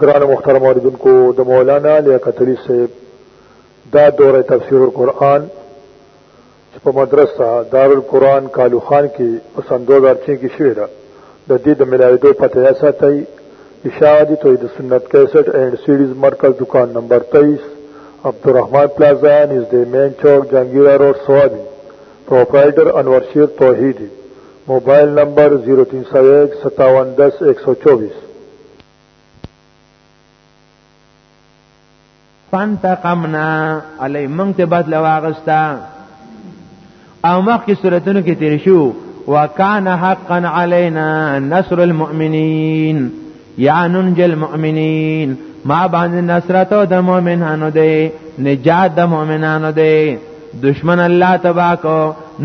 گران مختار موردن کو د مولانا لیاقت علی صاحب دا دور تفسیر القرآن چې په مدرسه دارالقرآن کالو خان کې په سن 2006 کې شوې ده د دې د ملاویدو پته یا ساتي اشاعتی توحید سنت 61 اینڈ سیریز مرکز دکان نمبر 23 عبدالرحمن پلازا نزدې مین چوک جنگیرا روډ سوابي پروپرائیٹر انور شیر توحیدی موبایل نمبر 03015710124 فانتقمنا علی من ته بدل واغستا او مخکې صورتونو کې تیر شو وکانه حقا علینا نصر المؤمنین یا ننجی المؤمنین ما باندې نصرت او د مؤمنانو دی نجات د مؤمنانو دی دشمن الله تبا کو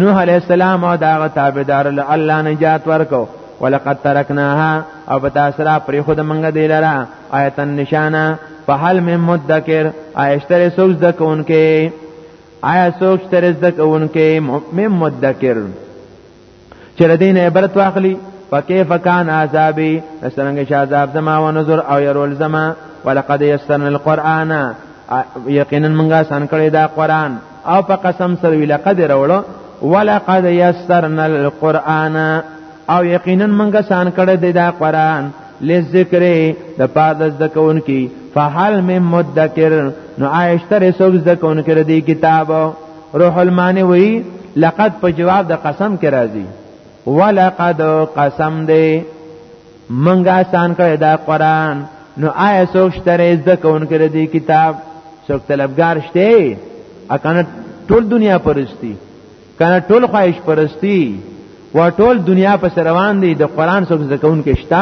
نوح علیہ السلام او داغه تابعدار الله نجات ورکو ولقد ترکناها او بتاسرا پر خود منګه دی لرا آیتن نشانه په حال مې مدکر آیشتره سوز د کونکې آیا سوچ ترز د کونکې مؤمن مدکر چې دین عبرت واخلي فكيف كان عذابي څنګه چې عذاب زما و نظر او يرول زما ولقد يسرنا القرآن یقینا موږ آسان کړی دا قرآن او په قسم سره ویل قدر وړو ولقد يسرنا القرآن او یقینا موږ آسان کړی دی دا قرآن لذکر د پاد ذکون کی فحل من مدکر نو عائشتر سوز ذکون کړی دی کتاب روح المانی وی لقد په جواب د قسم کې راځي ولقد قسم دی منګه آسان کړی دا قران نو آیا څوک شته زده کوونکې د دې کتاب څوک طلبګار شته اکنه ټول دنیا پرستی کنه ټول خواهش پرستی و ټول دنیا په روان دي د قران څوک زده کوونکې شته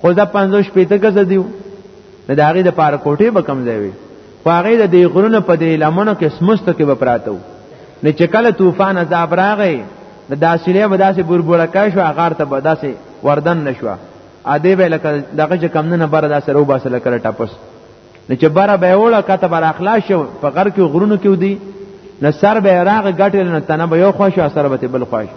خو دا پنځو شپې ته کزه دیو نه د هغې د پاره کوټې به کم ځای وي خو هغې د دې غرونو په دې لمنو کې سمستو کې به پراته وو نه چې کله طوفان عذاب راغی د داسلې به داسې بربوړکه شو هغار ته به داسې وردن نه شوه ا دې به لکه دغه چې کم نه بره داسې رو باسه لکه ټپس نه چې بره به وړه کته بر اخلاص شو په غر کې غرونو کې ودی نه سر به راغ غټل نه تنه به یو خوښه سر به بل خوښه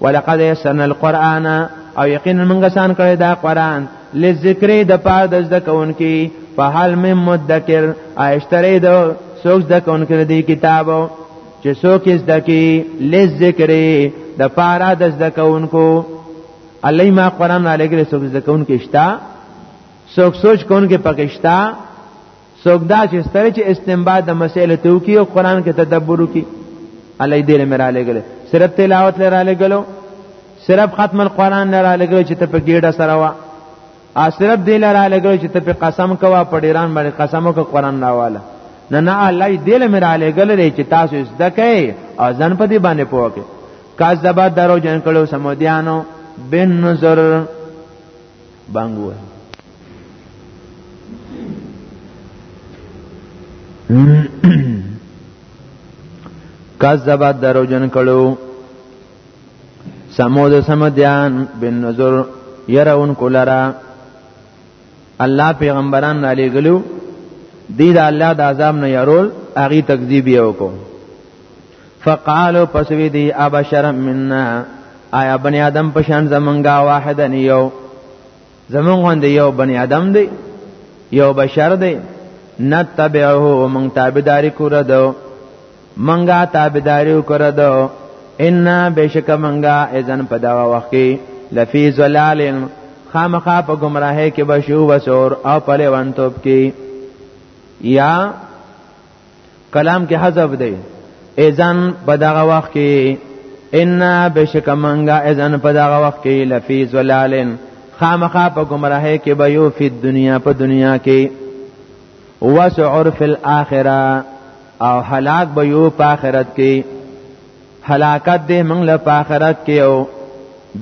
ولقد يسرنا القرآن او یقینا موږ سان کړی دا قرآن لذکر د پاره د ذکر کوونکی په حال مم مدکر اشتری د سوک ذکر کوونکی دی کتاب چې سوک یې ذکی لذکر د پاره د ذکر کوونکو الله ما قرآن علیګره سوک ذکر کوونکی شتا سوک سوچ کوونکی پکشتا څوک دا چې ستړي چې استنباط د مسائل ته وکي او قران کې تدبر وکي الله دې لمر علی ګل صرف تلاوت لره علی ګلو صرف ختم القرآن لره علی ګلو چې ته په ګیډه سره وا ا صرف دې لره علی ګلو چې ته په قسم کوا په ډیران باندې قسم وکړه قران راواله نه نه الله دې لمر علی ګل لري چې تاسو زده کوي او ځن په دې باندې پوهه کوي کاذبات درو جن کړو سمودیانو بن نظر بانګ وای کذبت درو جن کړو سمود سمدیان بن نظر يرون کولرا الله پیغمبران علی ګلو دی دا الله د عذاب نه يرول اغي تکذیب یو کو فقالو پس وی دی ابشر منا آیا بنی آدم پشان زمونږه واحدن یو زمونږ غوند یو بنی آدم دی یو بشر دی نتبعه مونږ تابعداري کوره دو مونږه تابعداري کوره دو ان بشک مونږه اذن په دا وخت کې لفی زلال خامخا په گمراهی کې بشو وسور او په لوانتوب کې یا کلام کې حذف دی اذن په دغه وخت کې ان بشک منګه اذن په دغه وخت کې لفی زلالن خامخا په گمراهی کې به یو فی دنیا په دنیا کې وسعر فی الاخره او هلاک به یو په آخرت کې هلاکت دې موږ له په آخرت کې او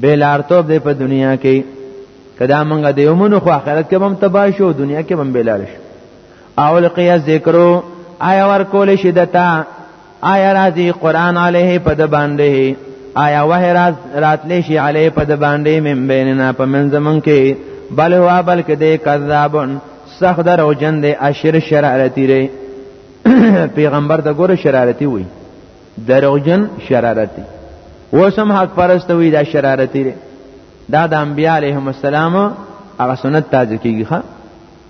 بیلارتوب دې په دنیا کې کدا موږ دې ومنو خو آخرت کې هم تباہ شو دنیا کې هم بیلار شو او لقیا ذکرو آیا ور کول شي دتا آیا راځي قران علیه په د باندې آیا وه راز راتلی شي علیه په د باندې من بیننا په من زمون کې بل هو بل کې د کذابون سخت درو جن دی اشر شرارتی ری پیغمبر د ګوره شرارتی وي دروغجن شرارتی وسم حق پرست وي دا شرارتی ری دا د انبیاء علیهم السلام هغه سنت تاج کیږي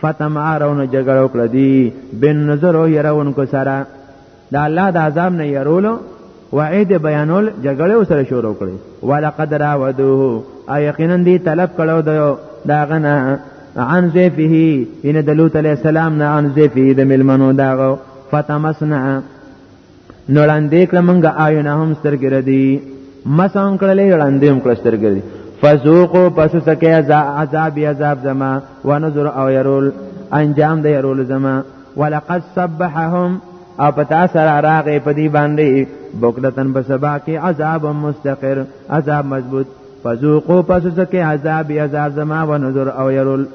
فتم آرونه جګړه وکړه دی بن نظر او يرون کو سره د الله د عذاب نه يرولو وعید بیانول جګړه وسره شروع کړي ولقد راودوه او یقینا دی طلب کړو د داغه نه عن زیفه ان دلوت علی السلام نه عن زیفه د ملمنو داغه فتمسنا نو لاندې کړه مونږه آیونه هم سترګې ردی مسان کړلې لاندې هم کړه سترګې ردی فسوقو پس سکه عذاب عذاب زما ونظر او يرول انجام د يرول زما ولقد صبحهم او پتا سره راغې په دې باندې بوکلتن په سبا کې عذاب مستقر عذاب مضبوط فذوقو پس سکه عذاب عذاب زما و نذر او يرل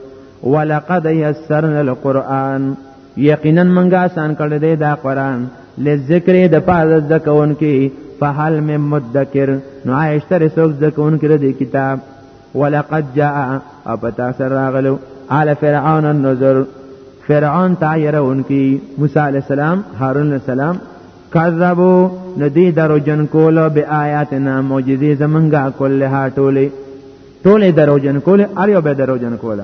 ولقد يسرنا القرآن یقینا منګه آسان کړی دی دا قران لذکر د پاره د کون کې فهل من مدکر نو عائشتر سوک د کون کې د کتاب ولقد جاء او پتا سره راغلو آل فرعون النذر فرعون تا يرون کی موسی علیہ السلام هارون علیہ السلام کذبو ندی درو جن کولو بی آیاتنا معجزی زمنگا کلها ټولی ټولی درو جن کولی اریو بی درو جن کولا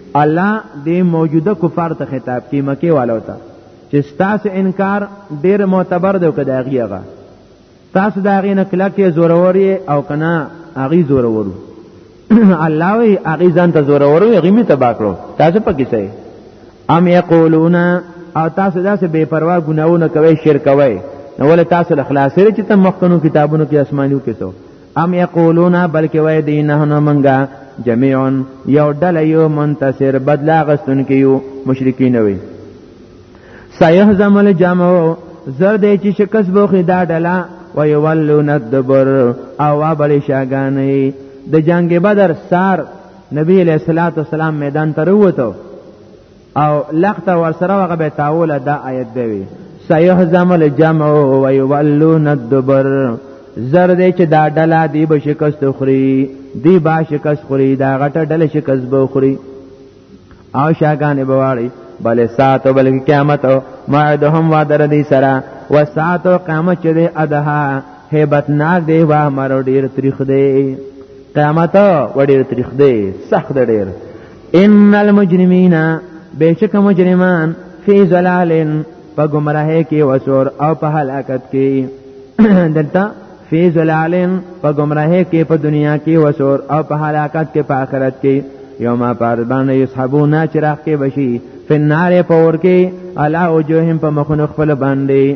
الله دې موجوده کفار ته خطاب کوي مکی والو ته چې ستاسو انکار ډیر معتبر دی که دا غیغه تاسو دا غی نه کلکه زوروري او کنا اغي زورورو الله وی اغي ځان ته زورورو اغي می تبا کړو تاسو پکې سي ام یقولون او تاسو داسې بے پروا ګناونه کوي شرک کوي نو ول تاسو اخلاص لري چې تم مخکنو کتابونو کې آسمانیو کې ته ام یقولون بلکې وای دی نه نه منګه جميعون یو ډله یو منتصر بدلا غستون کیو مشرکین وي سيهزم الجمع زرد چې شکس بوخي دا ډله ويولون الدبر او وبل شاګانې د جنگ بدر سار نبی علیہ الصلوۃ والسلام میدان ته وروته او لخت ورسره هغه به تاول دا آیت دی سيهزم الجمع ويولون الدبر زر دې چې دا ډله دی به شکست خوري دی با شکست خوري دا غټه ډله شکست به خوري او شاګانې بواړي بل ساعت بل قیامت او موعدهم وعده دې سره وساعت او قیامت چې دې ادها hebat ناک دی وا مرو ډیر تاریخ دی قیامت و ډیر تاریخ دی سخت ډیر ان المجرمین بیشک مجرمان فی ظلال په گمراهی کې وسور او په هلاکت کې دلته فی ظلال په گمراهی کې په دنیا کې وسور او په هلاکت کې په آخرت کې یوم پر باندې یصحبون چراغ کې بشي فنار پور کې علا وجوههم په مخونو خپل باندې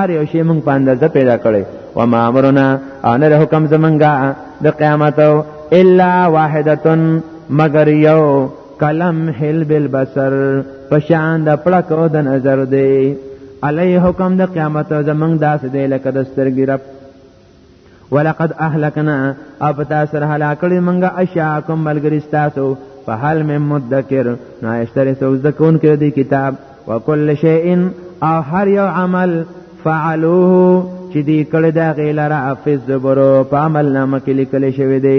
ار یو شی مونږ په اندازه پیدا کړی و ما امرنا ان له حکم زمونږه د قیامت الا واحدتن مگر یو کلم حل بالبصر پشان د پړک او د نظر دی علی حکم د قیامت زمونږ داس دی لکه د سترګې رب ولقد اهلکنا او په تاسو را هلاکړي منګه اشاکم ملګری تاسو په حال مې مدکر نو اشتری سو ځکون کړی دی کتاب وکل شیء او هر یو عمل فعلوه چې دی کړه دا غیلره افز زبرو په عمل نامه کې لیکل شوی دی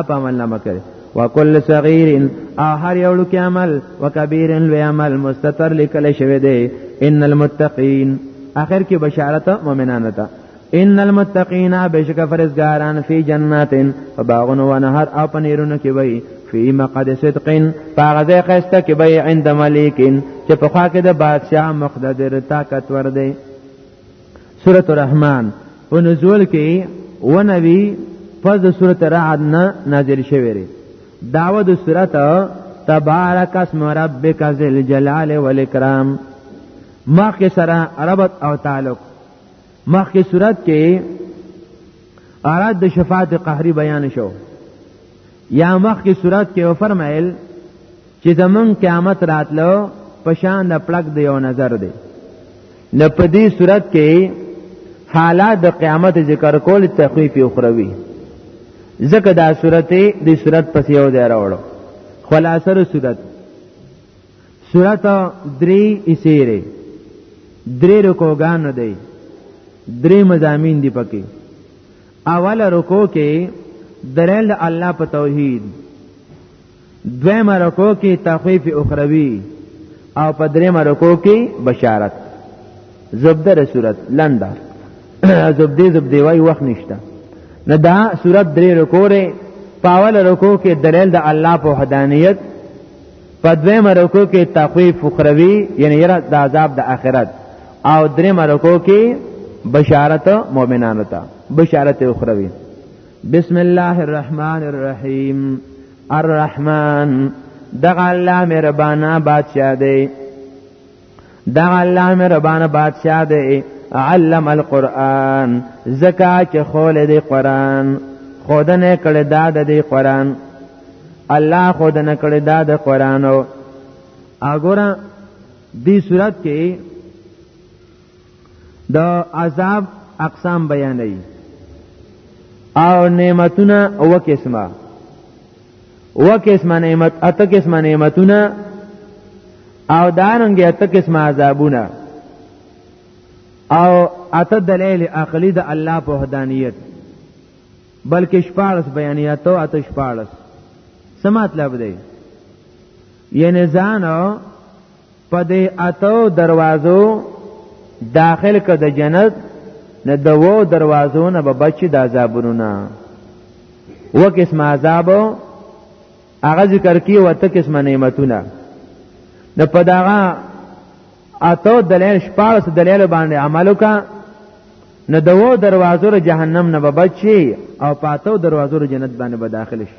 اپ عمل نامه کړی وکل صغیر او هر یو لوی عمل وکبیر لوی عمل مستتر لیکل شوی دی ان المتقین اخر کې بشارت مؤمنانو ته ان المتقین بشک فرزګاران فی جناتن فباغن و نهر او پنیرونو کې وای فی مقد صدقین پاغه قسته کې وای عند ملکین چې په خوا کې د بادشاہ مقتدر طاقت ور دی سورۃ الرحمن په نزول کې و نبی پس د سورۃ رعد نه نازل شوی دی داوه د سورۃ تبارک اسم ربک ذل جلال والاکرام مخ سره ربط او تعلق مخکې صورت کې اراد د شفاعت قهری بیان شو یا مخکې صورت کې و فرمایل چې زمون قیامت راتلو پشان د پلک دی یو نظر دی نه په دې صورت کې حالات د قیامت ذکر کول تخفیف اخروی ځکه دا صورت دې صورت پس یو دی راوړو خلاصره صورت سورت دری اسیره دری رکوگان دی دری مزامین دی پکی اول رکو کې دلیل د الله په توحید دویم رکو کې تخفیف اخروی او په دریم رکو کې بشارت زبدر صورت لنده زبدې زبدې وای وخت نشته نه دا صورت درې رکو ری پاول رکو کې دلیل د الله په وحدانیت په دویم رکو کې تخویف اخروی یعنی یره د عذاب د آخرت او دریم رکو کې بشارت مؤمنانو ته بشارت اخروی بسم الله الرحمن الرحیم الرحمن دغه الله مهربانا بادشاہ دی دا الله مهربان بادشاہ دی علم القرآن زکا چې خول دی قرآن خودنه کړی دا د دی قرآن الله خودنه کړی دا د قرآن او اګوره دی صورت کې د عذاب اقسام بیانوي او نعمتونه او قسمه و قسمه نعمت اته قسمه نعمتونه او دارنګ اته قسمه عذابونه او اته دلیل عقلی د دا الله په وحدانیت بلکې شپارس بیانیت او اته شپارس سمات لب دی یعنی ځان په دې اتو دروازو داخل که د جنت نه د وو دروازو نه به بچي د عذابونو نه و قسم عذاب هغه ذکر کی و ته قسم نعمتونه د پداغه اتو دلیل شپارس دلیل باندې عمل وکا نه د وو دروازو جهنم نه به بچي او پاتو دروازو جنت باندې به داخل شي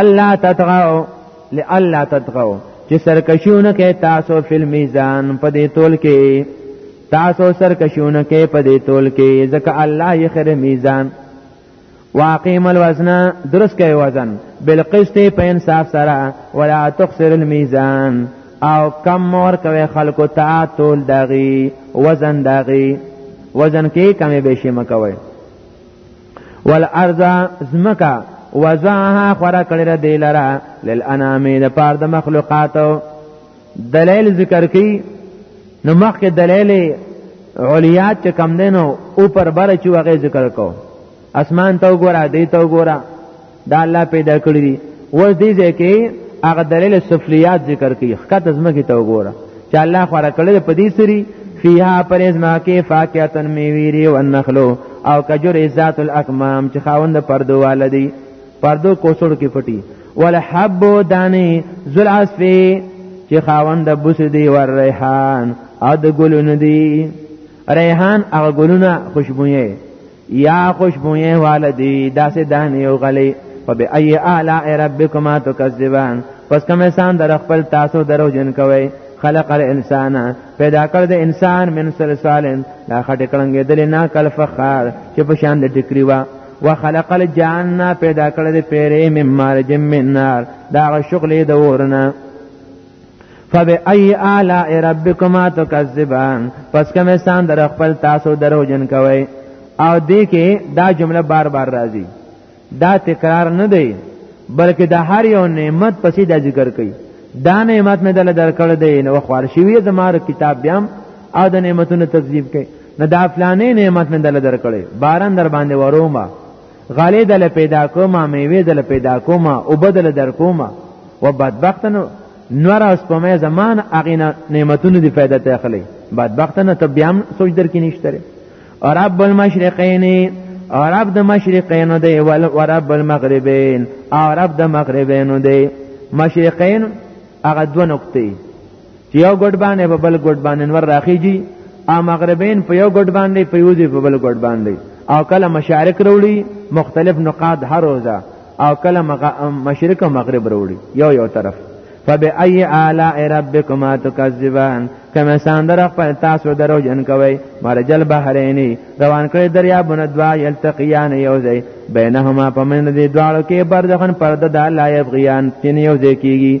الله تطغوا لالا تطغوا چې سرکشونه کې تاسو فل میزان په دې تول کې تاسو سرکشونه کې په دې تول کې ځکه الله یې خیر میزان واقیم الوزن درست کوي وزن بالقسط په انصاف سره ولا تخسر الميزان او کم مور کوي خلکو ته تول دغي وزن دغي وزن کې کمی بشي مکوي والارض زمکا وزاها خورا کړی را دی لرا للانامی د پار د مخلوقاتو دلیل ذکر کی نو مخکې دلیل علیات چې کم دینو او پر بر چې وغه ذکر کو اسمان ته وګوره دی ته وګوره دا الله پیدا کړی دی و دې ځکه هغه دلیل سفلیات ذکر کوي خکته زمکه ته وګوره چې الله خورا کړی په دې سری فیها پرز ما کې فاکهتن میویری و النخلو او کجر ذات الاکمام چې خاوند پردو والدی پردو کوسړ کې پټي ولحب دانی ذل عصفی چې خاوند بوس دی ور ریحان او د ګلونه دی ریحان هغه ګلونه خوشبوې یا خوشبوې والدی داسې دانې او غلې فبأي آلاء ربكما تكذبان پس کوم انسان در خپل تاسو درو جن کوي خلق الانسان پیدا کړ د انسان من صلصال دا خټه کړنګې دلې نه کل فخار چې په شان د ټکری وا وخلق الجان پیدا کړ د پیرې مم مارج من نار دا شغلې د ورنه فبأي آلاء ربكما تكذبان پس کوم انسان در خپل تاسو درو جن کوي او دې کې دا جمله بار بار راځي دا تکرار نه دی بلکې د هر یو نعمت پسې د ذکر کوي دا نعمت مې دل درکړ دی نو خوار شوی زماره کتاب بیام او د نعمتونو تکذیب کوي نه دا فلانې نعمت مې دل درکړې باران در باندې ورومه غالې دل پیدا کوما میوه دل پیدا کوما او بدل در کوما و بدبختنو نور اوس په مې زمان اغینه نعمتونو دی فائدہ ته اخلي بدبختنه ته بیا هم سوچ در کې نشته او رب المشرقین او رب د مشرقین دی ول او رب المغربین او رب د مغربین دی مشرقین هغه دوه نقطې یو ګډ باندې په بل ګډ باندې نور راخیږي او مغربین په یو ګډ باندې په یو ځای په بل ګډ باندې او کله مشارق وروړي مختلف نقاط هر روزه او کله مشرق او مغرب وروړي یو یو طرف فبأي آلاء ربكما تكذبان کما ساندر خپل تاسو درو جن کوي مرجل بحرینی روان کړی دریابونه دوا یلتقیان یو ځای بینهما پمن دي دواړو کې بردخن پرده د لا یبغیان تین یو ځای کیږي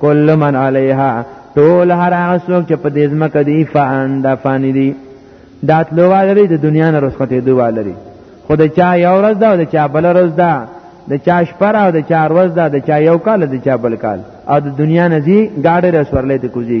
کل من علیها ټول هر هغه څوک چې په دې ځمکه دی فان دا فانی دی دا تلوا لري د دنیا نه رسخته دوا لري خو د چا یو ورځ ده او د چا بل ورځ ده د چا شپه او د چا ورځ ده د چا یو کال د چا بل کال او د دنیا نه زی گاډه رسورلې ته کوزي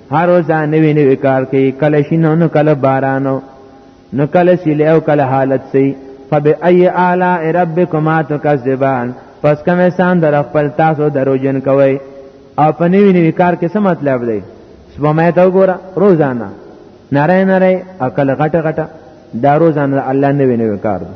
هر ورځ نوې نوې کار کوي کله شینو نو کله بارانو نو کله سیلی او کله حالت سی فبأي آلاء ربكما تكذبان پس کوم انسان در خپل تاسو دروجن کوي او په نوی نوی کار کې څه مطلب دی سپمای ته وګوره روزانه نری نری او کله غټه غټه دا روزانه الله نوی نوی کار دی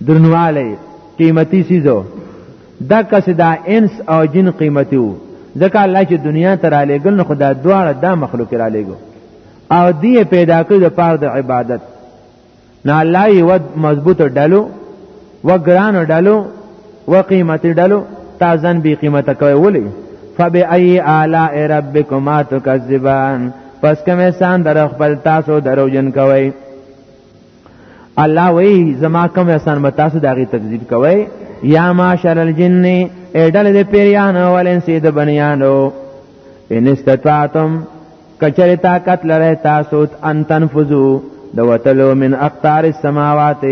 درنواله قیمتي سيزو دا کس دا انس او جن قیمتي وو ځکه الله چې دنیا ته را لېږل نو خدا دواړه دا مخلوق را لېږو او دی پیدا کړی د پاره د عبادت نه الله یو مضبوط ډلو و ګران ډلو و قیمت ډلو تازن بی قیمت کوي ولی فبأي آلاء ربكما تكذبان پس کوم احسان در خپل تاسو دروژن کوي الله وی زما کوم احسان به تاسو دغه تکذیب کوئ یا معاشر الجن ایدل د پیریان او الانس د بنیانو ان استطعتم کچری طاقت لره تاسو ان تنفذو د وتلو من اقطار السماوات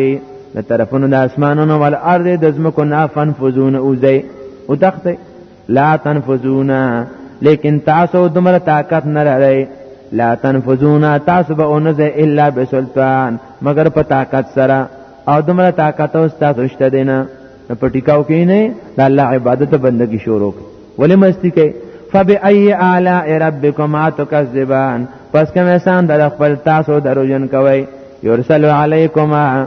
د طرفونو د اسمانونو ول ارض د زمکو نه فنفذون اوزي او تخته لا تنفذون لیکن تاسو دمر طاقت نه لرئ لا تنفذون تاسو به اونځه الا بسلطان مگر په طاقت سره او دمر طاقت او تاسو شته دینه په ټیکاو کې نه د الله عبادت بندگی شروع ولې مستی کوي فبأي آلاء ربكما تكذبان پس کوم احسان در خپل تاسو دروژن کوي يرسل عليكما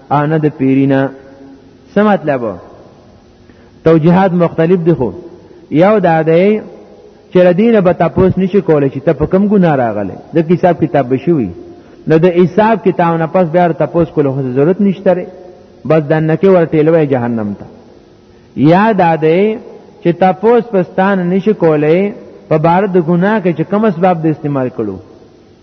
او نه د پیرینا څه مطلب توجیهات مختلف دي خو یو دا دی چې ردینه به تاسو نشي کولای چې ته په کوم ګناه راغله د حساب کتاب بشوي نو د حساب کتاب نه پس بیا تاسو کول خو ضرورت نشته بس دنه کې ورټیلوي جهنم ته یا دا دی چې تاسو پستان نشي کولای په بار د ګناه کې چې کوم اسباب د استعمال کړو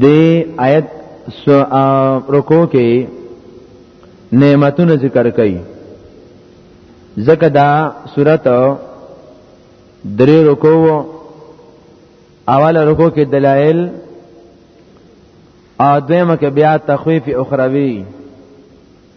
دی آیت سو رکو کې نعمتونه ذکر کړي زکه دا صورت درې رکو اوله رکو کې دلایل او دویمه کې بیا تخویف اخروی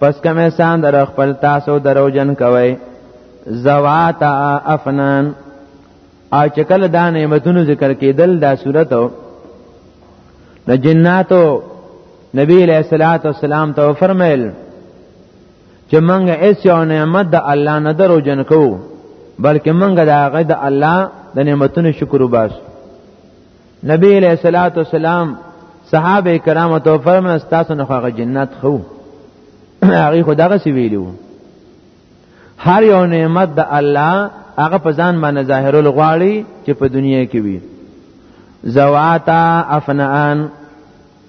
پس کوم احسان در خپل تاسو دروجن کوي زواتا افنان او چې کله دا نعمتونو ذکر کېدل دا صورت نو جناتو نبی علیہ الصلوۃ والسلام ته فرمایل چې منګه ایس یو نعمت د الله نه درو جن کو بلکې منګه دا غد الله د نعمتونو شکر وباسو نبی علیہ الصلوۃ والسلام صحابه کرامو ته فرمایله تاسو نه هغه جنت خو هغه خدغه سی ویلو هر یو نعمت د الله هغه په ځان باندې ظاهرول غواړي چې په دنیا کې وي زواتا افنان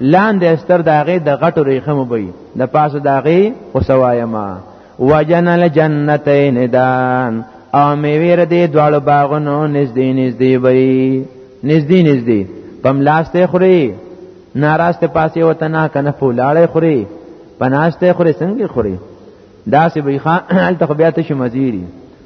لاندې استر داغه د غټو ریخم وبي د پاسه داغه وسوایما وجنل جنتین دان او میویر دې دواړو باغونو نږدې نږدې وي نږدې نږدې پم لاسته خوري ناراسته پاسې وته نه کنه پولاړې خوري پناسته خوري څنګه خوري دا سی بی خان الته بیا ته شمزيري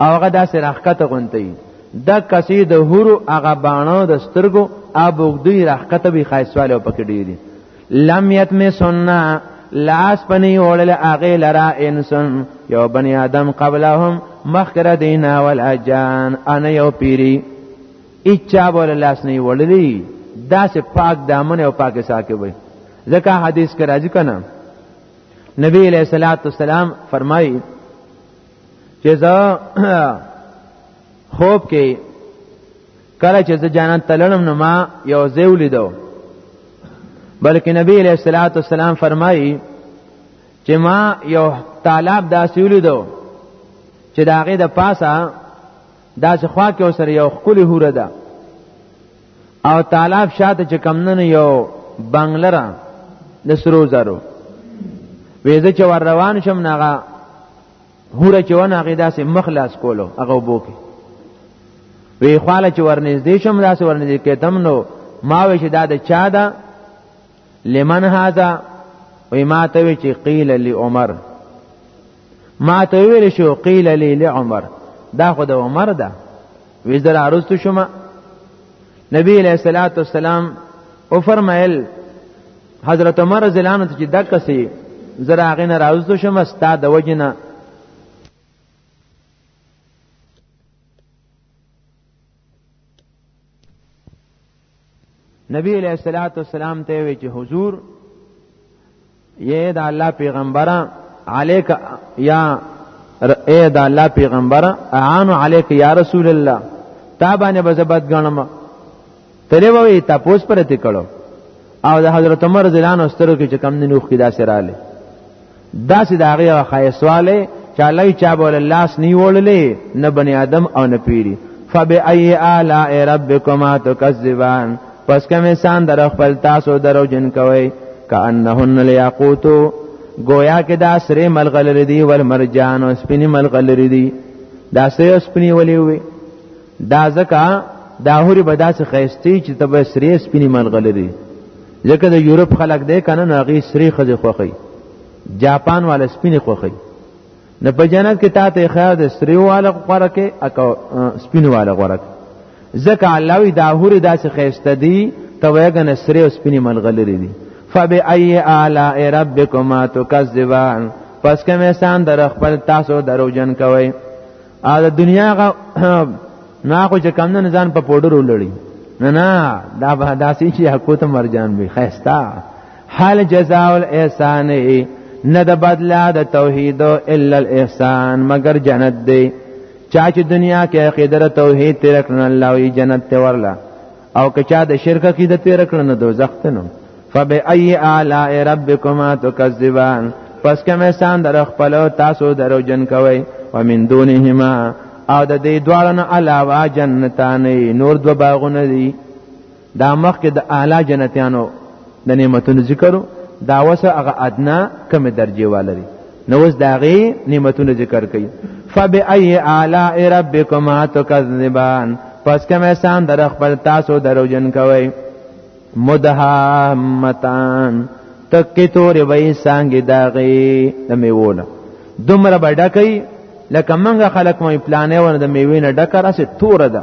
او هغه داسې راخکته غونتی د کسې د هورو هغه باڼو د سترګو ابوګدی راخکته به خایسواله پکې ډیری لم یتم سننا لاس پنی اولل اغه لرا انسان یو بنی آدم قبلهم مخکر دینا والاجان انا یو پیری اچا بول لاس نه وړلی دا سه پاک دامن او پاک ساکه وي ځکه حدیث کې راځي کنه نبی علیہ الصلوۃ والسلام فرمایي چې زه خوب کې کله چې زه جنت تللم نو ما یو ځای ولیدو بلکې نبی علیہ الصلوۃ والسلام فرمایي چې ما یو طالب داسې ولیدو چې داغه د پاسه داسې خوا کې سره یو خولي هوره ده او تالاف شاته چې کمنن یو بنگلره د سرو زرو وېزه چې ور روان شم ناغه هوره چې ونه هغه داسې مخلاص کولو هغه وبوکي وی خواله چې ورنږدې شم داسې ورنږدې کېدم نو ما وې چې دا د چا ده لمن هاذا وی ما ته وی چې قیل لی عمر ما ته ویل شو قیل لی لعمر دا خو د عمر ده وی زر عرضت شما نبی علیہ الصلوۃ والسلام او فرمایل حضرت عمر زلانو ته چې دک سي زر هغه نه راوځو شم استاد د وجنه نبی علیہ الصلوۃ والسلام ته وی چې حضور یې دا الله پیغمبره علیک یا اے دا الله پیغمبر اعان علیک یا رسول الله تا باندې بزبد غنم تلې وې تا پوس پر ته کړو او د حضرت عمر زلان استرو کې چې کم نه نوخ کې داسې رااله دا سي دا غي خایسواله چې الله چا بول الله اس نیولې نه بنی آدم او نه پیری فبأي آلاء ربكما تكذبان پس کوم انسان در خپل تاسو درو جن کوي کأنهن الياقوت گویا کې دا سره ملغلری دی ول مرجان او سپینی ملغلری دی دا سره سپینی ولې وي دا زکه دا هوري به داسې خيستي چې تبه سری سپینی ملغلری ځکه د یورپ خلک دی کنه نو هغه سری خزه خوخی جاپان والا سپینه خوخی نه په جنت کې تا ته خیر د سری والا غوړه کې اکو سپینه والا غوړه ځکه الله وی دا هوري داسې خیسته دی ته وګنه سری او سپینه ملغلری دی فبأي آلاء ربكما تكذبان پس کوم احسان در خپل تاسو دروجن کوي ا د دنیا غ نه خو چې کم نه ځان په پودر ولړي نه نه دا به داسې چې حقوت مرجان وي خيستا حال جزاء الاحسان نه د بدلا د توحید الا الاحسان مگر جنت دی چا چې دنیا کې عقیده توحید ترک نه الله وی جنت ته ورلا او که چا د شرک عقیده تیر کړ نو دوزخ ته نو فبأي آلاء ربكما تكذبان پس کوم احسان در خپل تاسو درو جن کوي ومن دونهما او د دې دواړو نه علاوه جنتان نور دو باغونه دي دا مخکې د اعلی جنتیانو د نعمتونو ذکر دا وسه هغه ادنا کم درجه والري نو اوس داغي نعمتونو ذکر کوي فبأي آلاء ربكما تكذبان پس کوم احسان در خپل تاسو دروجن کوي مدهمتان تکې تورې وای سانګې داغې د میوونه دومره به ډکې لکه منګه خلک مې پلانې ونه د میوې نه ډکه راسې توره ده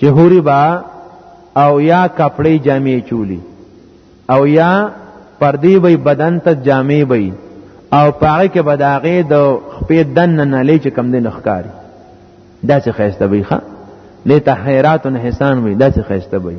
چې هوري با او یا کپړې جامې چولی او یا پردی وي بدن ته جامې وي او پاره کې بداغه د خپې دن نه لې چې کم دین ښکاری دا څه خسته وي ښا دې ته حیرات حسان وي دا څه خسته وي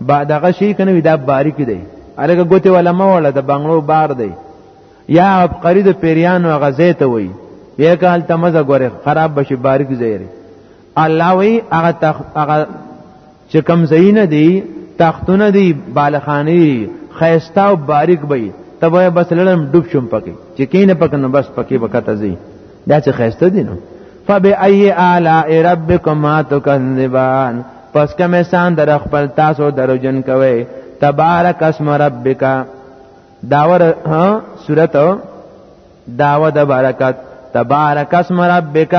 با دغه شي کنه وی دا باری کې دی الګه ګوتې ولا ما ولا د بنگلو بار دی یا عبقری د پیریانو غزې ته وی یا کال ته مزه غره خراب بشي باری کې زیری الله وی هغه تخ هغه چې کم زینه دی تختونه دی بالخانی خیستا او باریک بی تبه بس لړم ډوب شم پکې چې کینه پکې نو بس پکې وکته زی دا چې خیسته دي نو فبأي آلاء ربكما تكذبان پس کوم احسان در خپل تاسو دروجن کوي تبارک اسم ربک داور صورت داوه د برکت تبارک اسم ربک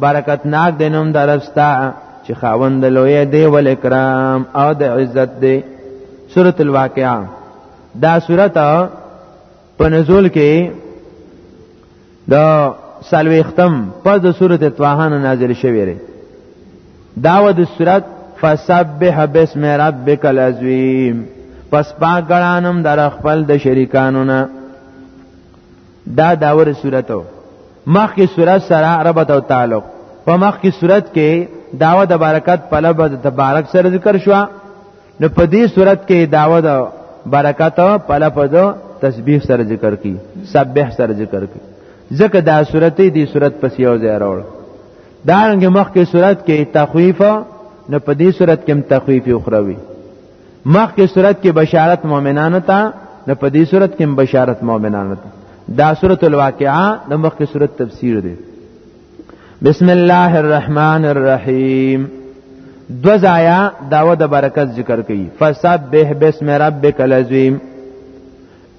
برکت ناک دینم درستا چې خاوند لوی دی ول اکرام او د عزت دی سورۃ الواقعہ دا سورۃ په نزول کې دا سلوختم پس د سورته طه نه نازل شوی دی داوه د سورت فسبح بسم ربک العظیم پس پاک غړانم در خپل د شریکانو نه دا داور سورته مخکې سورت سره ربط او تعلق په مخکې سورت کې داوه د برکت په لبه د تبارک سره ذکر شو نو په دې صورت کې داوود برکت په لفظ تسبیح سره ذکر کی سبح سره ذکر کی ځکه دا صورت دی صورت پس یو ځای راوړ دا رنګ مخکې صورت کې تخویف نو په دې صورت کې تخویف اخروی مخکې صورت کې بشارت مؤمنانو ته نو په دې صورت کې بشارت مؤمنانو ته دا سورۃ الواقعه د مخکې صورت تفسیر دی بسم الله الرحمن الرحیم دو ځایا داوه د برکت ذکر کړي فسبح بسم ربک العظیم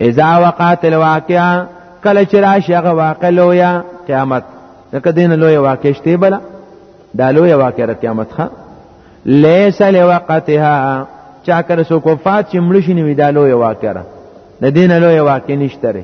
اذا وقعت الواقعه کله چې راشي هغه واقع لویا قیامت ځکه دین لوی واقع شته بل دا لوی واقع قیامت ښه ليس لوقتها چا کر سو کو فات چې مړ شي نو دا لوی واقع ده د دین لوی واقع نشته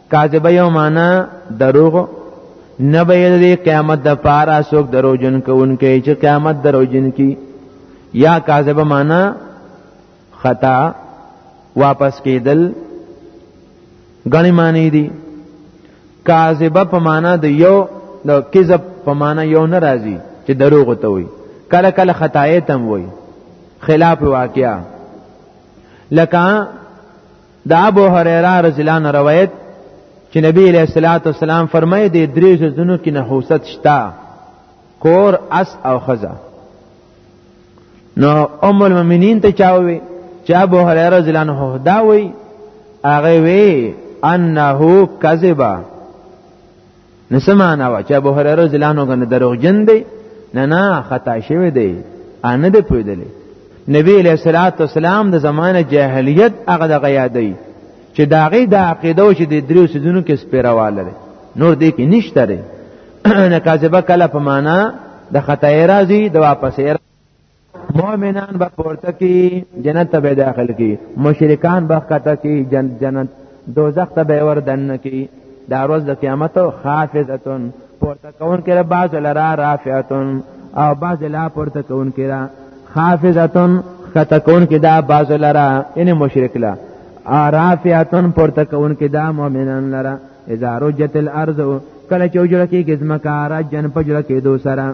کاذب یو معنا دروغ نه به د قیامت د پاره څوک دروژن کوونکی چې قیامت دروژن کی یا کاذب معنا خطا واپس کېدل غنی معنی دي کاذب په معنا د یو د کذب په معنا یو نه راځي چې دروغ ته وي کله کله خطایې تم وي خلاف واقعیا لکه د ابو هريره رضی الله عنه روایت چې نبی علیہ الصلوۃ والسلام فرمایي د درې ځونو کې نحوست شتا کور اس او خزه نو ام المؤمنین ته چاوي چې ابو هريره رضی الله عنه دا وی هغه وی انه کذبا نو سمانا وا چې ابو هريره رضی الله عنه غنه دروغجن دی نه نه خطا شوی دی ان دې پویدلې نبی علیہ الصلوۃ والسلام د زمانه جاهلیت هغه د غیادی چې داغه د عقیده او چې د دریو سيزونو کې سپیرواله نور دې کې نشته نه کاذبه کله په معنا د خطای راضی د واپس مؤمنان به پورته کی جنت ته به داخل کی مشرکان به خطا کی جنت جنت دوزخ ته به وردن کی دا روز د قیامت خافزتون پورته کون کړه باز لرا رافعتون او باز لا پورته کون کړه خافزتون خطا کون کې دا باز لرا ان مشرک لا رافعتون پورته کون کې دا مؤمنان لرا اذا رجت الارض کله چې وجړه کې گزمکارا جن پجړه کې دو سره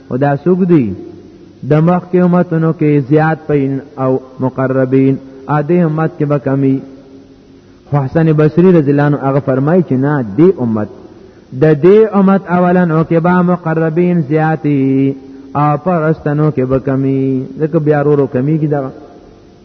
او دا سوګ دی د مخ کې امتونو کې زیات پین او مقربین اده امت کې به کمی حسن بصری رضی الله عنه هغه فرمایي چې نه دی امت د دې امت اولا او کې با مقربین زیاتی او پرستنو کې به کمی ځکه بیا ورو کمیږي دا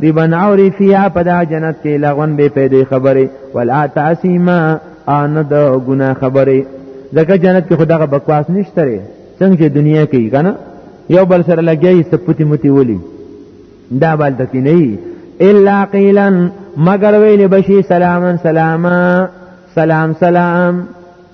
دی بنعوری فیا پدا جنت کې لغون به پیدا خبره ولا تعصیما ان د ګنا خبره ځکه جنت کې خدغه بکواس نشته څنګه دنیا کې کنه یو بل سره لګیای سپتی متی ولی دا بل تکې نه الا قیلا مگر ویل بشی سلاما سلاما سلام سلام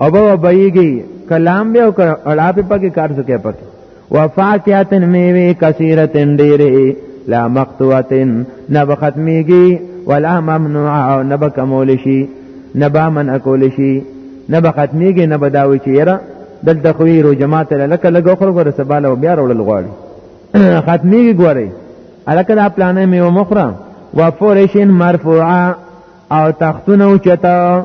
او به بېږي کلام به او اړه په پکې کار سکے پکې وفاکهتن میوه کثیرتن ډېرې لا مقطوعتن نه به ختميږي ولا ممنوعه او نه به کمول شي نه به من اکول شي نه به ختميږي نه به داوي چیرې دلته خو یې رو جماعت لکه لګو خو غره سباله او بیا وړل غواړي ختميږي ګوري الکه دا پلانې میو مخره وفورشن مرفوعه او تختونه اوچته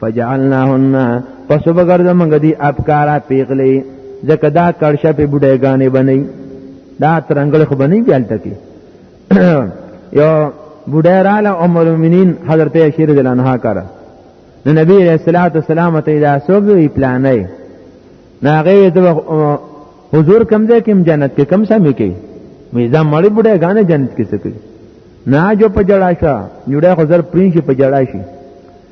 فجعلناهن پس وګرځه موږ دي ابکارا پیغلې ځکه دا کرشه په بډایګانې بنئ دا ترنګل خو بنئ بیالته کې یو بډای رااله ام المؤمنین حضرت عائشہ رضی الله عنها کرا نو نبی علیہ الصلوۃ والسلام ته دا سوګ پلانې ناغه ته حضور کم دې کم جنت کې کم سمې کې میزا مړی بډای غانه جنت کې سکي نه جو په جړا شو جوړه خو زر پرین شي په جړا شي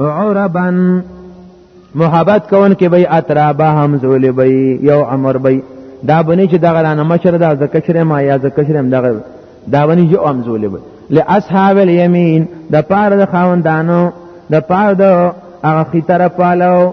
عربن محبت کون کې به اترابا هم زول به یو عمر به دا بنی چې دغه رانه مشر دا زکه شرم ما یا زکه شرم دغه دا بنی یو هم زول به لاصحاب الیمین د پاره د خاوندانو د پاره د هغه خطر پالو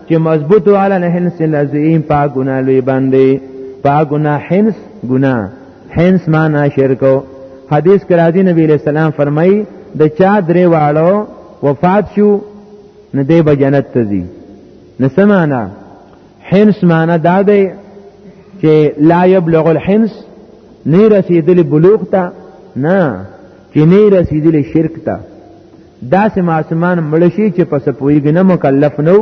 چې مضبوط والا نه هنس لزیم په ګنا لوی باندې په ګنا هنس ګنا هنس معنا شرکو حدیث کرا دی نبی علیہ السلام فرمایي د چا درې واړو وفات شو نه دی به جنت ته ځي نه سمانا حنس معنا دا دی چې لا یبلغ الحنس نه رسیدلی بلوغ ته نه چې نه رسیدلی شرک ته دا سه معصومان مړشي چې پس پویګ نه مکلف نو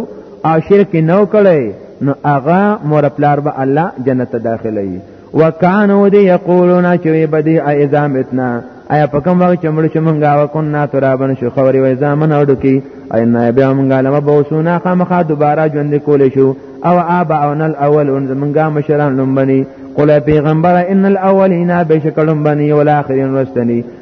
او شرک نو کړي نو اغا مور پلار به الله جنت داخلي وکانو دی یقولون چې بدی اذا متنا ایا په کوم وخت چې مړ شو مونږه وکنا ترابن شو خوري وای زامن اورو کی ایا نه بیا مونږه لمه بوسونا خامخا دوباره ژوند کول شو او ابا او نل اول ان مونږه مشران لومبني قل پیغمبر ان الاولین بشکلم بنی والاخرین واستنی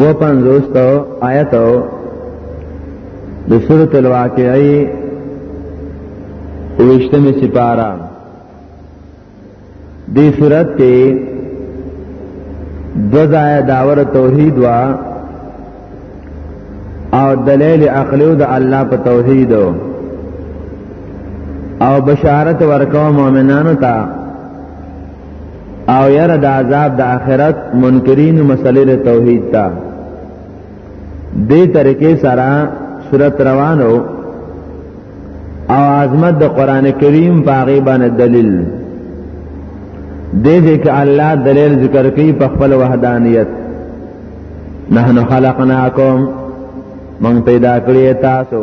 و پنځوست آیت د سورۃ الواقعی وشتمه سپارا دې سورۃ کې دو ځای داور توحید وا او دلیل عقلی د الله په توحید او بشارت ورکو مؤمنانو ته او یره د عذاب د آخرت منکرین مسلې د توحید ته دې طریقې سره صورت روانو او عظمت د قران کریم په هغه باندې دلیل دې دې کې الله دلیل ذکر کوي په خپل وحدانیت نحنو خلقناکم من پیدا کړی تاسو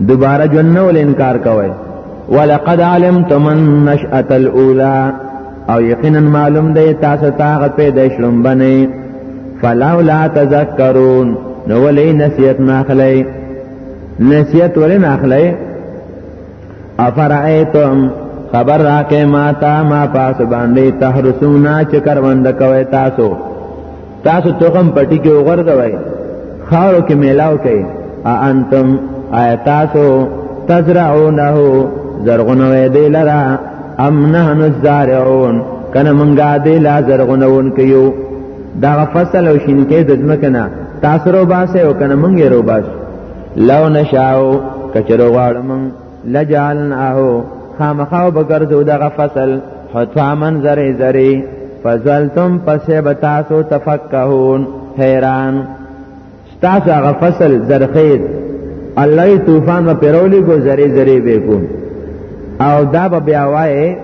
دوباره جن ول انکار کوي ولقد علمت من نشأه الاولى او یقینا معلوم دی تاسو ته غ پیدا شلم بنه فلولا تذکرون نو ولې نصیحت ناخلې نصیحت ولې ناخلې افرایتم خبر راکې ما تا ما پاس باندې تحرسونا چې کروند کوي تاسو تاسو تخم پټی کې وغورځوي خاورو کې میلاو کوي انتم آیتاسو تزرعونه زرغونه وې دی لرا ام نحن الزارعون کنه منګا دی لا زرغونون کيو دا فصل او شینکې د ځمکنه تاسو رو باسه او کنه منګې رو باس لو نشاو کچرو غاړم لجعلناه خامخاو بگردو دغه فصل حتامن زری زری فزلتم پسې بتاسو تفکهون حیران تاسو هغه فصل زرخیز الله طوفان په پیرولی کو زری زری به کو او دا به بیا وای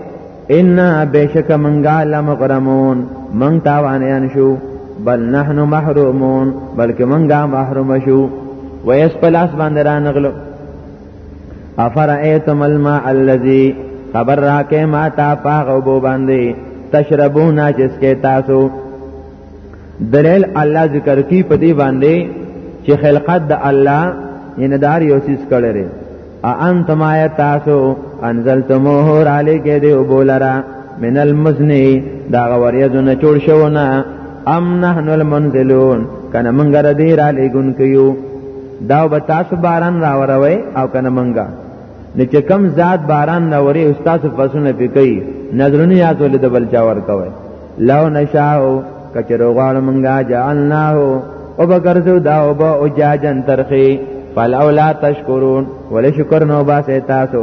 ان بشک منګا لمغرمون من تاوانیان شو بل نحن محرومون بلکې منګا محروم شو ویس پلاس باندې رانغلو افرایتم الماء الذی خبر راکې ما تا پاغ او بو باندې تشربون جس کې تاسو دلیل الله ذکر کی په دې باندې چې خلقت د الله یعنی دار یو سیس کړي ا انت ما تاسو انزلتموه را لګې دې او بولرا من المزنی دا غوریزونه چول شونه ام نحن المنزلون کنه منګر دې را لګون کيو دا به تاسو باران راوروي او کنه منګه نو چې کم ذات باران راوري او تاسو فصلونه پکې نظرونه یاد ولې د بل چا ور کوي لو نشاو کچرو غواړو منګه جعلناه او بغرزو دا او با او جاجن ترخی فالاولا تشکرون ولې شکر نو باسه تاسو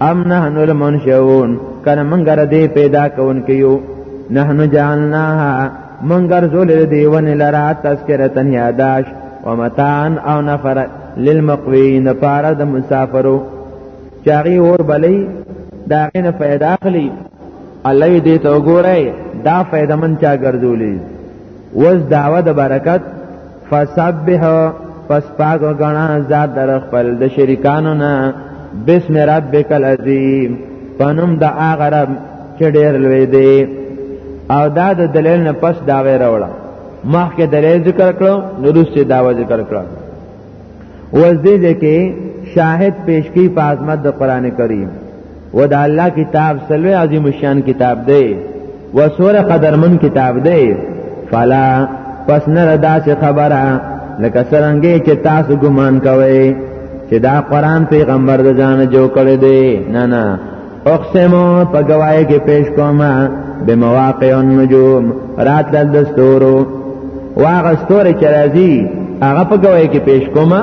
ام نحن المنشئون کنه منګه را دې پیدا کون کیو نحن جعلناها منګر زول دې ون لرا تذکرہ تن یاداش ومتان او نفر للمقوین پار د مسافرو چاغي اور بلی دا غین فائدہ اخلي الله دې ته وګورئ دا فائدہ من چا ګرځولې وز داوا د برکت فسبح پس پاک غنا ذات در خپل د شریکانو نه بسم ربک العظیم پنوم د هغه رب چې ډېر لوی دی او دا د دلیل نه پس دا وی راوړه مخکې دلیل ذکر کړو نورسته داوا ذکر کړو وز دې کې شاهد پیش کی په عظمت د قران کریم و دا الله کتاب سلوی عظیم شان کتاب دی و سور قدرمن کتاب دی فلا پس نر دا چه خبره لکه سرنگی چه تاسو گمان کوئی چه دا قرآن پیغمبر دا جان جو کردی نا نا اقسمو پا گوائی که پیش کوما بمواقع النجوم رات لال دستورو واغ استور چرازی اغا پا گوائی که پیش کوما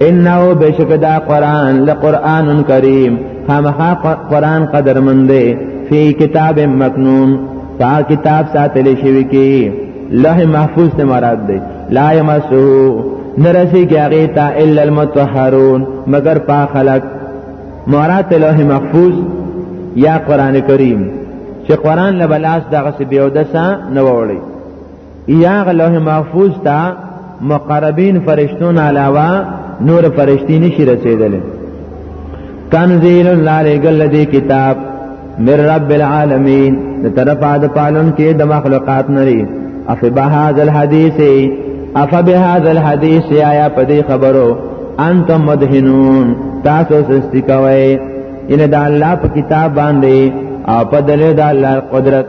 انه بشک دا قران لقران کریم خامخا قران قدرمن دی فی کتاب مکنون پا کتاب ساتل شوی کی لوح محفوظ ته مراد دی لا یمسو نرسی کی هغه تا الا المتطهرون مگر پا خلق مراد لوح محفوظ یا قران کریم چې قران له بلاس دغه سی بیودسا نه وړي یا لوح محفوظ ته مقربین فرشتون علاوه نور فرشتي نشي رسیدل تنزيل الله لګل دې کتاب من رب العالمین د طرفه د پالون کې د مخلوقات نری اف بهذا الحديث اف بهذا الحديث یا په دې خبرو انتم مدهنون تاسو سستی کوي ان د الله په کتاب باندې او په دلیل د الله قدرت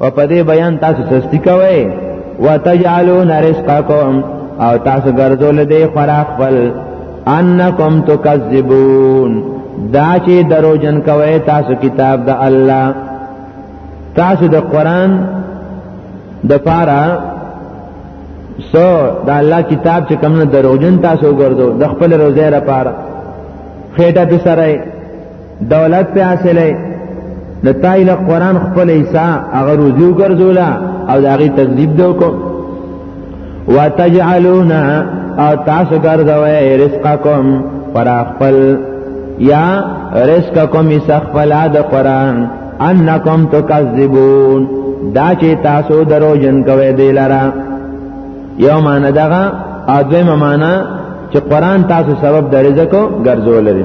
او په دې بیان تاسو سستی کوئ وتجعلون رزقکم او تاسو ګرځول دې خوراک خپل انکم تکذبون دا چې دروجن کوي تاسو کتاب د الله تاسو د قران د پاره سو د الله کتاب چې کوم نه دروجن تاسو ګرځو د خپل روزه لپاره خېټه به سره دولت په حاصله د تایله قران خپل ایسا هغه روزي وګرځولا او د هغه تکذیب دی وکړو وتجعلون او تاسو ګرځوي رزقکم پر خپل یا رزقکم سخفل د قران انکم تکذبون دا چې تاسو درو جن کوي دی لرا یو مان دغه اځمه معنا چې قران تاسو سبب د رزق ګرځول لري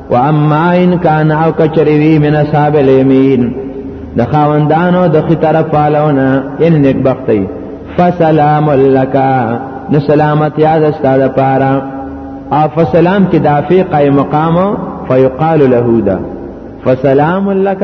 واما ان کان او کچریوی من اصحاب الیمین د خاوندانو د خي طرف پالونه ان نیک بختی فسلام لك نو سلامت یاد استاد پارا او فسلام کې دافی قائم مقام فیقال له دا فسلام لك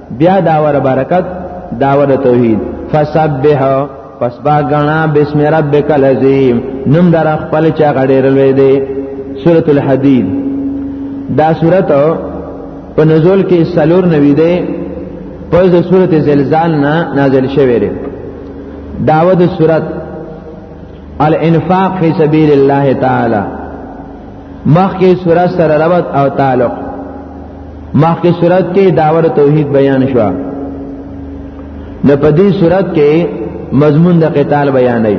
بیا داور برکت داور توحید فسبح پس با غنا بسم ربک العظیم نوم در خپل چا غډیر لوی دی سورۃ الحدید دا سورۃ په نزول کې سلور نوی دی پس د سورۃ زلزال نه نازل شوی دی داوود سورۃ الانفاق فی سبیل الله تعالی مخکې صورت سره ربط او تعلق مخکې صورت کې داور توحید بیان شو نو په دې صورت کې مضمون د قتال بیان دی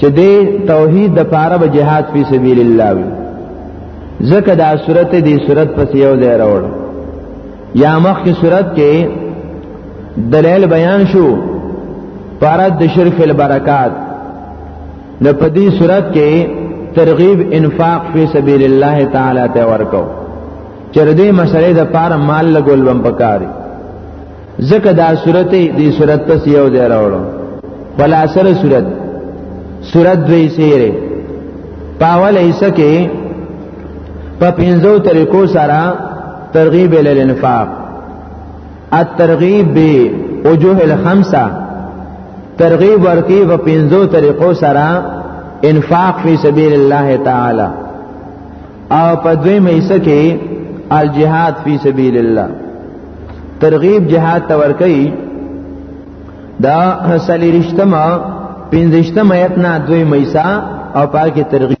چې د توحید د پاره به جهاد فی سبیل الله وي ځکه دا صورت دې صورت پس یو ځای راوړ یا مخ کی صورت کې دلیل بیان شو پارد د شرف البرکات نو په دې صورت کې ترغیب انفاق فی سبیل الله تعالی ته ورکو چر دې مسلې د پاره مال لګول بم پکاري ځکه دا صورت دې صورت پس یو دی راوړو بل اثر صورت صورت دوی سیره پاول ایسه کې په پینځو طریقو سره ترغیب ال الانفاق الترغیب به وجوه الخمسه ترغیب ورکی په پنځو طریقو سره انفاق فی سبیل الله تعالی او په دوی مېسه کې الجهاد فی سبیل الله ترغیب جهاد ته ورکی دا حسلی رشتما پنځشتم آیت نه دوی مېسه او پاکه ترغیب